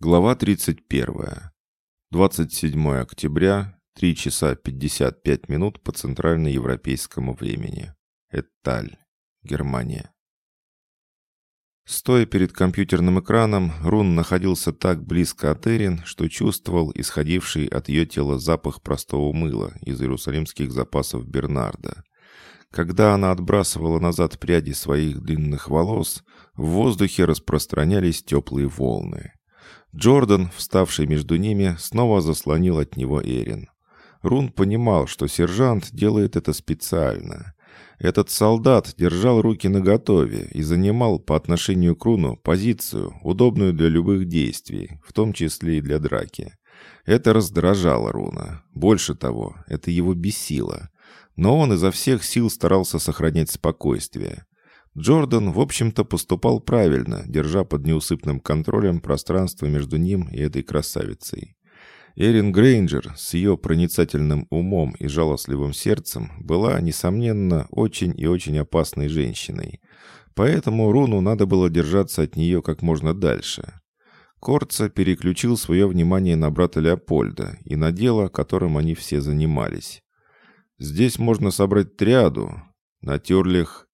Глава 31. 27 октября, 3 часа 55 минут по центральноевропейскому времени. Эталь, Германия. Стоя перед компьютерным экраном, Рун находился так близко от Эрин, что чувствовал исходивший от ее тела запах простого мыла из иерусалимских запасов Бернарда. Когда она отбрасывала назад пряди своих длинных волос, в воздухе распространялись теплые волны. Джордан, вставший между ними, снова заслонил от него Эрин. Рун понимал, что сержант делает это специально. Этот солдат держал руки наготове и занимал по отношению к Руну позицию, удобную для любых действий, в том числе и для драки. Это раздражало Руна. Больше того, это его бесило. Но он изо всех сил старался сохранять спокойствие. Джордан, в общем-то, поступал правильно, держа под неусыпным контролем пространство между ним и этой красавицей. Эрин Грейнджер с ее проницательным умом и жалостливым сердцем была, несомненно, очень и очень опасной женщиной. Поэтому Руну надо было держаться от нее как можно дальше. Корца переключил свое внимание на брата Леопольда и на дело, которым они все занимались. «Здесь можно собрать триаду. На терлях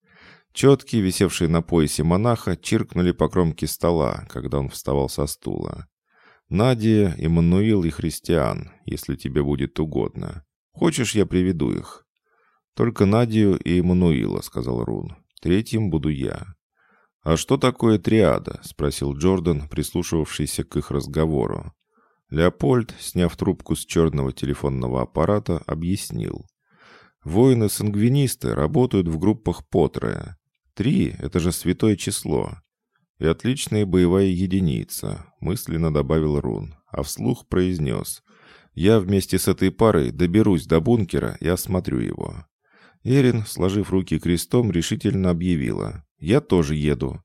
Четки, висевшие на поясе монаха, чиркнули по кромке стола, когда он вставал со стула. «Надя, Иммануил и Христиан, если тебе будет угодно. Хочешь, я приведу их?» «Только Надию и Иммануила», — сказал Рун. «Третьим буду я». «А что такое триада?» — спросил Джордан, прислушивавшийся к их разговору. Леопольд, сняв трубку с черного телефонного аппарата, объяснил. «Воины-сангвинисты работают в группах по трое. Три — это же святое число. И отличная боевая единица, мысленно добавил Рун, а вслух произнес. Я вместе с этой парой доберусь до бункера и осмотрю его. Эрин, сложив руки крестом, решительно объявила. «Я тоже еду».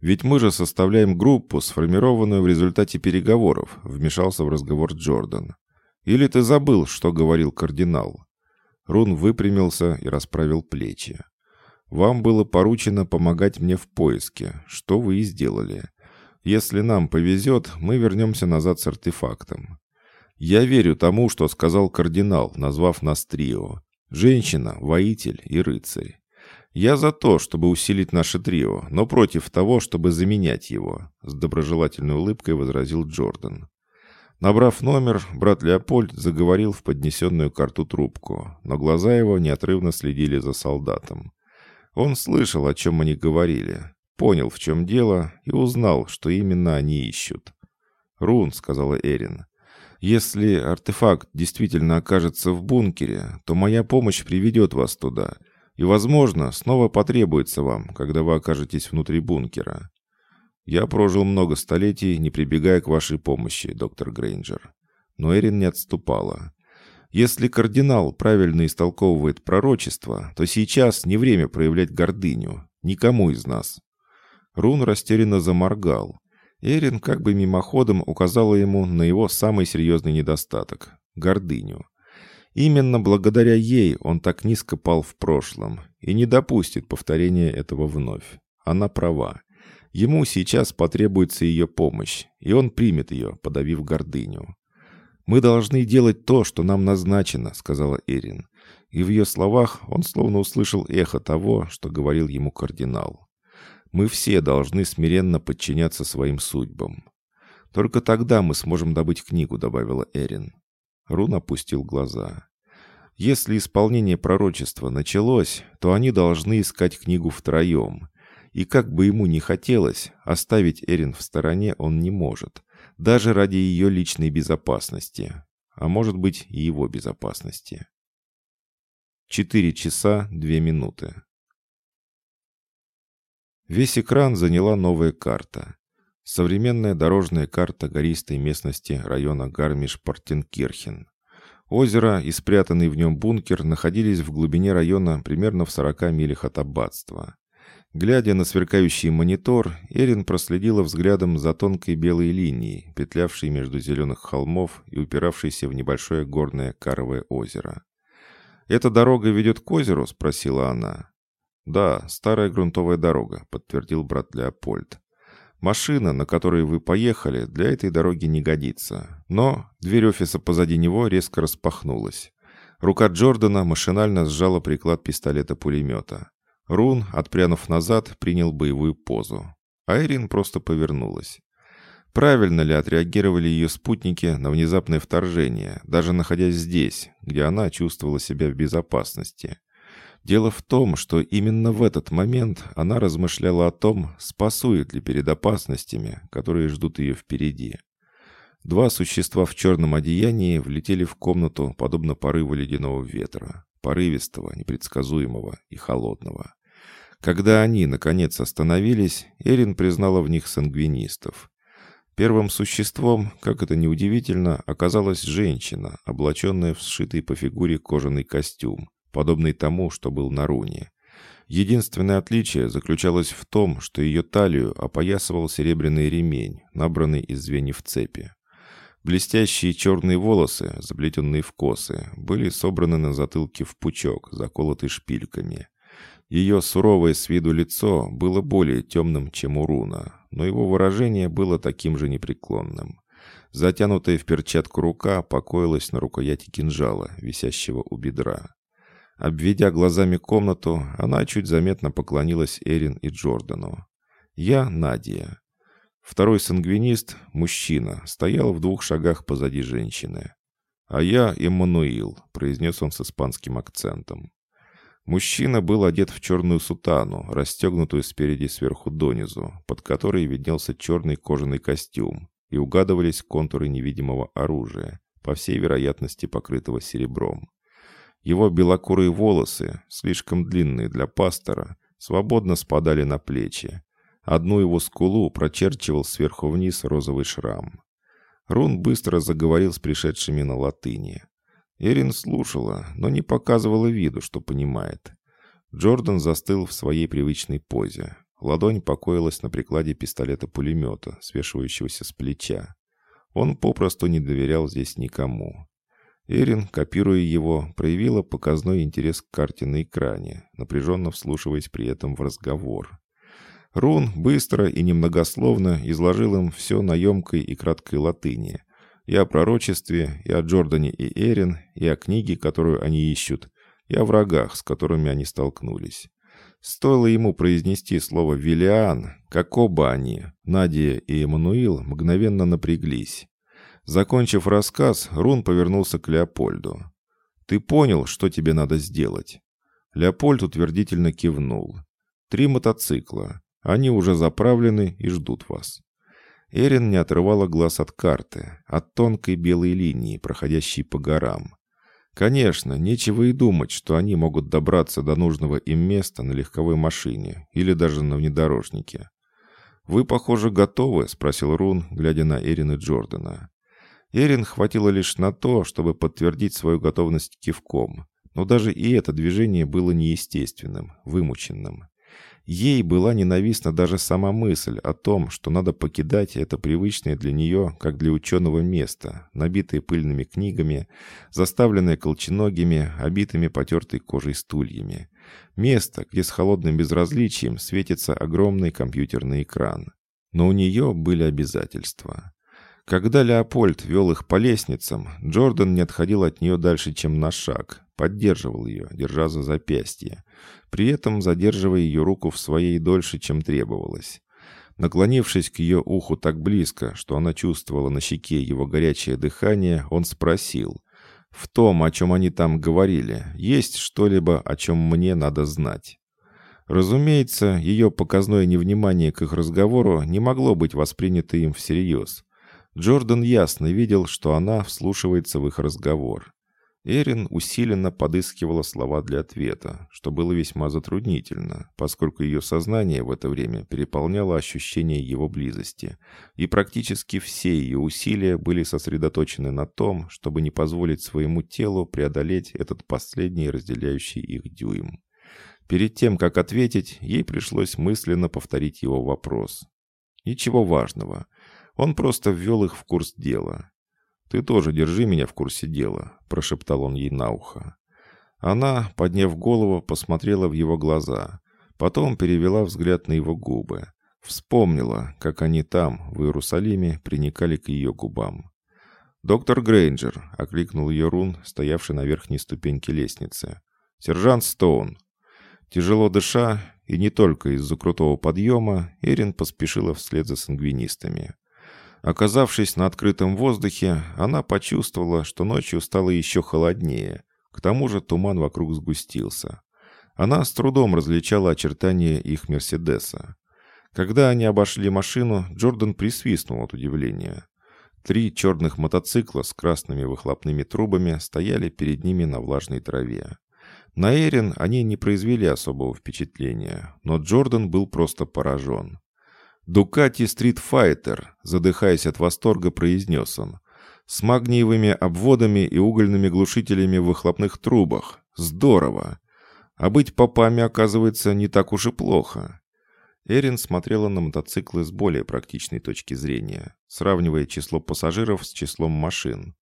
«Ведь мы же составляем группу, сформированную в результате переговоров», вмешался в разговор Джордан. «Или ты забыл, что говорил кардинал?» Рун выпрямился и расправил плечи. Вам было поручено помогать мне в поиске, что вы и сделали. Если нам повезет, мы вернемся назад с артефактом. Я верю тому, что сказал кардинал, назвав нас трио. Женщина, воитель и рыцарь. Я за то, чтобы усилить наше трио, но против того, чтобы заменять его», — с доброжелательной улыбкой возразил Джордан. Набрав номер, брат Леопольд заговорил в поднесенную карту трубку, но глаза его неотрывно следили за солдатом. Он слышал, о чем они говорили, понял, в чем дело, и узнал, что именно они ищут. «Рун», — сказала Эрин, — «если артефакт действительно окажется в бункере, то моя помощь приведет вас туда, и, возможно, снова потребуется вам, когда вы окажетесь внутри бункера. Я прожил много столетий, не прибегая к вашей помощи, доктор Грейнджер». Но Эрин не отступала. Если кардинал правильно истолковывает пророчество, то сейчас не время проявлять гордыню. Никому из нас. Рун растерянно заморгал. Эрин как бы мимоходом указала ему на его самый серьезный недостаток – гордыню. Именно благодаря ей он так низко пал в прошлом и не допустит повторения этого вновь. Она права. Ему сейчас потребуется ее помощь, и он примет ее, подавив гордыню. «Мы должны делать то, что нам назначено», — сказала Эрин. И в ее словах он словно услышал эхо того, что говорил ему кардинал. «Мы все должны смиренно подчиняться своим судьбам». «Только тогда мы сможем добыть книгу», — добавила Эрин. Рун опустил глаза. «Если исполнение пророчества началось, то они должны искать книгу втроем. И как бы ему ни хотелось, оставить Эрин в стороне он не может даже ради ее личной безопасности, а может быть и его безопасности. Четыре часа две минуты. Весь экран заняла новая карта. Современная дорожная карта гористой местности района Гармиш-Партенкирхен. Озеро и спрятанный в нем бункер находились в глубине района примерно в 40 милях от аббатства. Глядя на сверкающий монитор, Эрин проследила взглядом за тонкой белой линией, петлявшей между зеленых холмов и упиравшейся в небольшое горное каровое озеро. «Эта дорога ведет к озеру?» — спросила она. «Да, старая грунтовая дорога», — подтвердил брат Леопольд. Машина, на которой вы поехали, для этой дороги не годится. Но дверь офиса позади него резко распахнулась. Рука Джордана машинально сжала приклад пистолета-пулемета. Рун, отпрянув назад, принял боевую позу. Айрин просто повернулась. Правильно ли отреагировали ее спутники на внезапное вторжение, даже находясь здесь, где она чувствовала себя в безопасности? Дело в том, что именно в этот момент она размышляла о том, спасует ли перед опасностями, которые ждут ее впереди. Два существа в черном одеянии влетели в комнату, подобно порыву ледяного ветра, порывистого, непредсказуемого и холодного. Когда они, наконец, остановились, Эрин признала в них сангвинистов. Первым существом, как это ни удивительно, оказалась женщина, облаченная в сшитый по фигуре кожаный костюм, подобный тому, что был на руне. Единственное отличие заключалось в том, что ее талию опоясывал серебряный ремень, набранный из звеньев цепи. Блестящие черные волосы, заплетенные в косы, были собраны на затылке в пучок, заколотый шпильками. Ее суровое с виду лицо было более темным, чем у руна, но его выражение было таким же непреклонным. Затянутая в перчатку рука покоилась на рукояти кинжала, висящего у бедра. Обведя глазами комнату, она чуть заметно поклонилась Эрин и Джордану. «Я Надя». Второй сангвинист, мужчина, стоял в двух шагах позади женщины. «А я Эммануил», — произнес он с испанским акцентом. Мужчина был одет в черную сутану, расстегнутую спереди сверху донизу, под которой виднелся черный кожаный костюм, и угадывались контуры невидимого оружия, по всей вероятности покрытого серебром. Его белокурые волосы, слишком длинные для пастора, свободно спадали на плечи. Одну его скулу прочерчивал сверху вниз розовый шрам. Рун быстро заговорил с пришедшими на латыни. Эрин слушала, но не показывала виду, что понимает. Джордан застыл в своей привычной позе. Ладонь покоилась на прикладе пистолета-пулемета, свешивающегося с плеча. Он попросту не доверял здесь никому. Эрин, копируя его, проявила показной интерес к карте на экране, напряженно вслушиваясь при этом в разговор. Рун быстро и немногословно изложил им все на емкой и краткой латыни. И о пророчестве, и о Джордане и Эрин, и о книге, которую они ищут, и о врагах, с которыми они столкнулись. Стоило ему произнести слово «Виллиан», как оба они, Надя и Эммануил, мгновенно напряглись. Закончив рассказ, Рун повернулся к Леопольду. «Ты понял, что тебе надо сделать?» Леопольд утвердительно кивнул. «Три мотоцикла. Они уже заправлены и ждут вас». Эрин не отрывала глаз от карты, от тонкой белой линии, проходящей по горам. Конечно, нечего и думать, что они могут добраться до нужного им места на легковой машине или даже на внедорожнике. «Вы, похоже, готовы?» — спросил Рун, глядя на Эрин и Джордана. Эрин хватило лишь на то, чтобы подтвердить свою готовность кивком. Но даже и это движение было неестественным, вымученным. Ей была ненавистна даже сама мысль о том, что надо покидать это привычное для нее, как для ученого место, набитое пыльными книгами, заставленное колченогими, обитыми потертой кожей стульями. Место, где с холодным безразличием светится огромный компьютерный экран. Но у нее были обязательства. Когда Леопольд вел их по лестницам, Джордан не отходил от нее дальше, чем на шаг, поддерживал ее, держа за запястье, при этом задерживая ее руку в своей дольше, чем требовалось. Наклонившись к ее уху так близко, что она чувствовала на щеке его горячее дыхание, он спросил, «В том, о чем они там говорили, есть что-либо, о чем мне надо знать?» Разумеется, ее показное невнимание к их разговору не могло быть воспринято им всерьез. Джордан ясно видел, что она вслушивается в их разговор. Эрин усиленно подыскивала слова для ответа, что было весьма затруднительно, поскольку ее сознание в это время переполняло ощущение его близости, и практически все ее усилия были сосредоточены на том, чтобы не позволить своему телу преодолеть этот последний разделяющий их дюйм. Перед тем, как ответить, ей пришлось мысленно повторить его вопрос. Ничего важного. Он просто ввел их в курс дела. «Ты тоже держи меня в курсе дела», – прошептал он ей на ухо. Она, подняв голову, посмотрела в его глаза. Потом перевела взгляд на его губы. Вспомнила, как они там, в Иерусалиме, приникали к ее губам. «Доктор Грейнджер», — окликнул ее Рун, стоявший на верхней ступеньке лестницы. «Сержант Стоун». Тяжело дыша, и не только из-за крутого подъема, Эрин поспешила вслед за сангвинистами. Оказавшись на открытом воздухе, она почувствовала, что ночью стало еще холоднее. К тому же туман вокруг сгустился. Она с трудом различала очертания их «Мерседеса». Когда они обошли машину, Джордан присвистнул от удивления. Три черных мотоцикла с красными выхлопными трубами стояли перед ними на влажной траве. На Эрин они не произвели особого впечатления, но Джордан был просто поражен. «Дукати Стрит Файтер», задыхаясь от восторга, произнес он. «С магниевыми обводами и угольными глушителями в выхлопных трубах. Здорово! А быть попами, оказывается, не так уж и плохо». Эрин смотрела на мотоциклы с более практичной точки зрения, сравнивая число пассажиров с числом машин.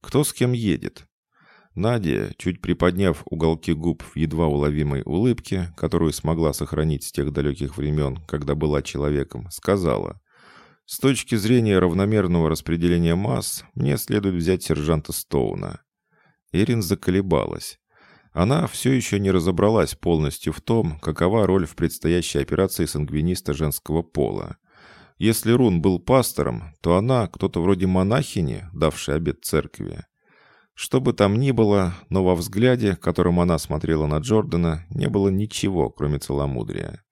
Кто с кем едет? Надя, чуть приподняв уголки губ в едва уловимой улыбке, которую смогла сохранить с тех далеких времен, когда была человеком, сказала, «С точки зрения равномерного распределения масс, мне следует взять сержанта Стоуна». Эрин заколебалась. Она все еще не разобралась полностью в том, какова роль в предстоящей операции сангвиниста женского пола. Если Рун был пастором, то она кто-то вроде монахини, давшей обет церкви. Что бы там ни было, но во взгляде, которым она смотрела на Джордана, не было ничего, кроме целомудрия.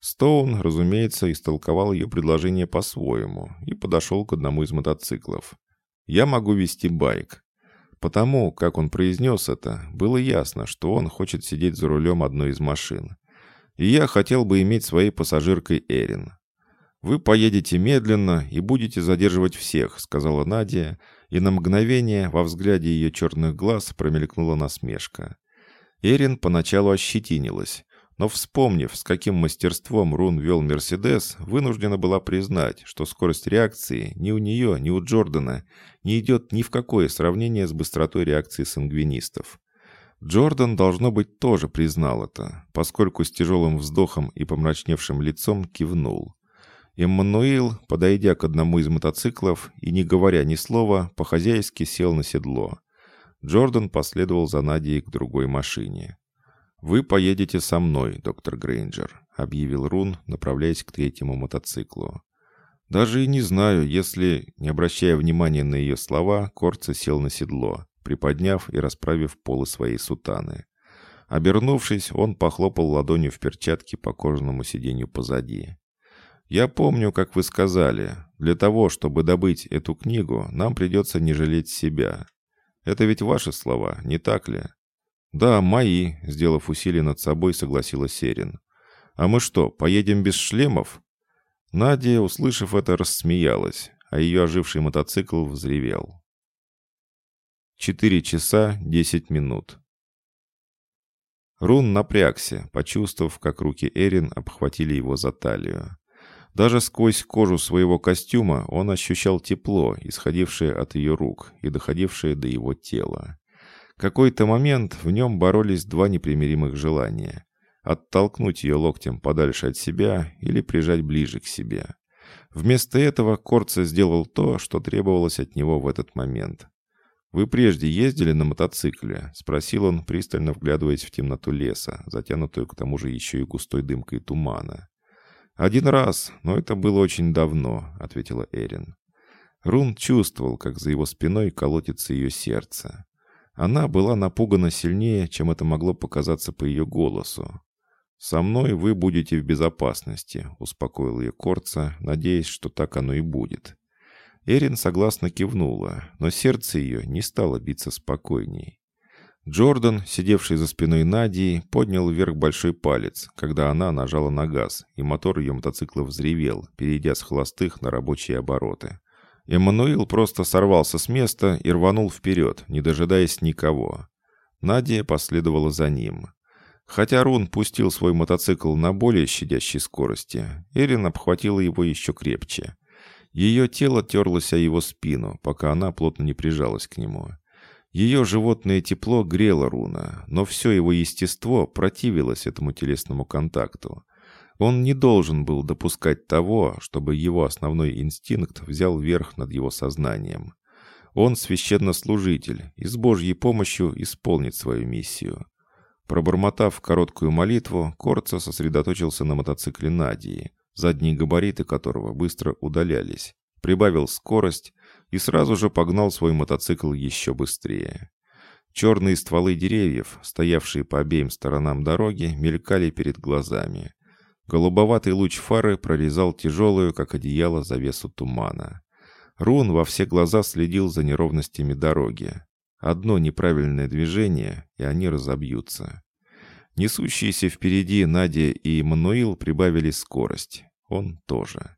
Стоун, разумеется, истолковал ее предложение по-своему и подошел к одному из мотоциклов. «Я могу вести байк. Потому, как он произнес это, было ясно, что он хочет сидеть за рулем одной из машин. И я хотел бы иметь своей пассажиркой Эрин. «Вы поедете медленно и будете задерживать всех», — сказала Надя, и на мгновение во взгляде ее черных глаз промелькнула насмешка. Эрин поначалу ощетинилась, но, вспомнив, с каким мастерством Рун вел «Мерседес», вынуждена была признать, что скорость реакции ни у нее, ни у Джордана не идет ни в какое сравнение с быстротой реакции сангвинистов. Джордан, должно быть, тоже признал это, поскольку с тяжелым вздохом и помрачневшим лицом кивнул. Эммануил, подойдя к одному из мотоциклов и не говоря ни слова, по-хозяйски сел на седло. Джордан последовал за Надей к другой машине. «Вы поедете со мной, доктор Грейнджер», — объявил Рун, направляясь к третьему мотоциклу. Даже и не знаю, если, не обращая внимания на ее слова, Корца сел на седло, приподняв и расправив полы своей сутаны. Обернувшись, он похлопал ладонью в перчатке по кожаному сиденью позади. «Я помню, как вы сказали, для того, чтобы добыть эту книгу, нам придется не жалеть себя. Это ведь ваши слова, не так ли?» «Да, мои», — сделав усилие над собой, согласилась Серин. «А мы что, поедем без шлемов?» Надя, услышав это, рассмеялась, а ее оживший мотоцикл взревел. Четыре часа десять минут. Рун напрягся, почувствовав, как руки Эрин обхватили его за талию. Даже сквозь кожу своего костюма он ощущал тепло, исходившее от ее рук и доходившее до его тела какой-то момент в нем боролись два непримиримых желания – оттолкнуть ее локтем подальше от себя или прижать ближе к себе. Вместо этого Корца сделал то, что требовалось от него в этот момент. «Вы прежде ездили на мотоцикле?» – спросил он, пристально вглядываясь в темноту леса, затянутую к тому же еще и густой дымкой тумана. «Один раз, но это было очень давно», — ответила Эрин. Рун чувствовал, как за его спиной колотится ее сердце. Она была напугана сильнее, чем это могло показаться по ее голосу. «Со мной вы будете в безопасности», — успокоил ее Корца, надеясь, что так оно и будет. Эрин согласно кивнула, но сердце ее не стало биться спокойней. Джордан, сидевший за спиной Надии, поднял вверх большой палец, когда она нажала на газ, и мотор ее мотоцикла взревел, перейдя с холостых на рабочие обороты. Эммануил просто сорвался с места и рванул вперед, не дожидаясь никого. Надя последовала за ним. Хотя Рун пустил свой мотоцикл на более щадящей скорости, Эрин обхватила его еще крепче. Ее тело терлось о его спину, пока она плотно не прижалась к нему. Ее животное тепло грело Руна, но все его естество противилось этому телесному контакту. Он не должен был допускать того, чтобы его основной инстинкт взял верх над его сознанием. Он священнослужитель и с Божьей помощью исполнит свою миссию. Пробормотав короткую молитву, Корца сосредоточился на мотоцикле Надии, задние габариты которого быстро удалялись, прибавил скорость и сразу же погнал свой мотоцикл еще быстрее. Черные стволы деревьев, стоявшие по обеим сторонам дороги, мелькали перед глазами. Голубоватый луч фары прорезал тяжелую, как одеяло, завесу тумана. Рун во все глаза следил за неровностями дороги. Одно неправильное движение, и они разобьются. Несущиеся впереди Надя и Мануил прибавили скорость. Он тоже.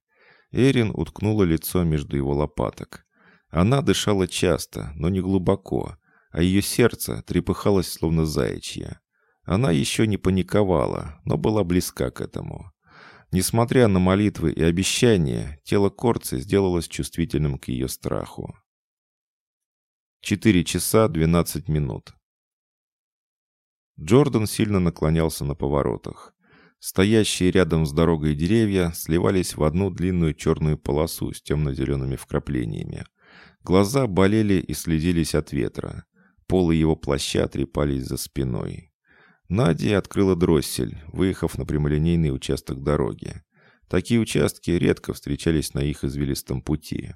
Эрин уткнула лицо между его лопаток. Она дышала часто, но не глубоко, а ее сердце трепыхалось, словно заячье. Она еще не паниковала, но была близка к этому. Несмотря на молитвы и обещания, тело Корцы сделалось чувствительным к ее страху. 4 часа 12 минут. Джордан сильно наклонялся на поворотах. Стоящие рядом с дорогой деревья сливались в одну длинную черную полосу с темно-зелеными вкраплениями. Глаза болели и следились от ветра. Полы его плаща трепались за спиной. Надя открыла дроссель, выехав на прямолинейный участок дороги. Такие участки редко встречались на их извилистом пути.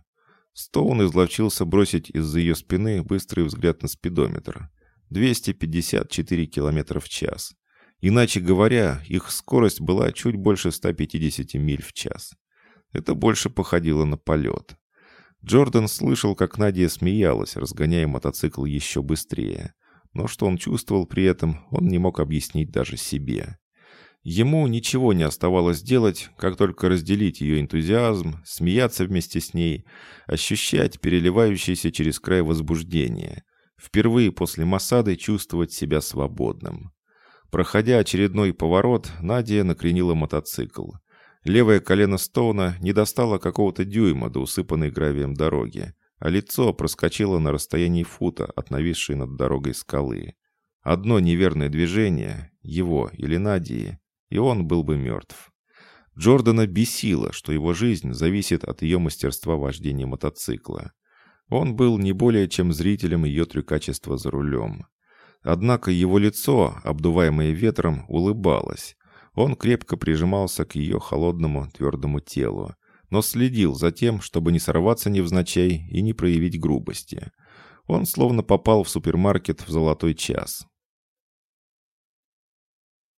Стоун изловчился бросить из-за ее спины быстрый взгляд на спидометр. 254 км в час. Иначе говоря, их скорость была чуть больше 150 миль в час. Это больше походило на полет. Джордан слышал, как Надя смеялась, разгоняя мотоцикл еще быстрее. Но что он чувствовал при этом, он не мог объяснить даже себе. Ему ничего не оставалось делать, как только разделить ее энтузиазм, смеяться вместе с ней, ощущать переливающееся через край возбуждение, впервые после Масады чувствовать себя свободным. Проходя очередной поворот, Надя накренила мотоцикл. Левое колено Стоуна не достало какого-то дюйма до усыпанной гравием дороги, а лицо проскочило на расстоянии фута от нависшей над дорогой скалы. Одно неверное движение, его или Надии, и он был бы мертв. Джордана бесило, что его жизнь зависит от ее мастерства вождения мотоцикла. Он был не более чем зрителем ее трюкачества за рулем. Однако его лицо, обдуваемое ветром, улыбалось. Он крепко прижимался к ее холодному твердому телу, но следил за тем, чтобы не сорваться невзначай и не проявить грубости. Он словно попал в супермаркет в золотой час.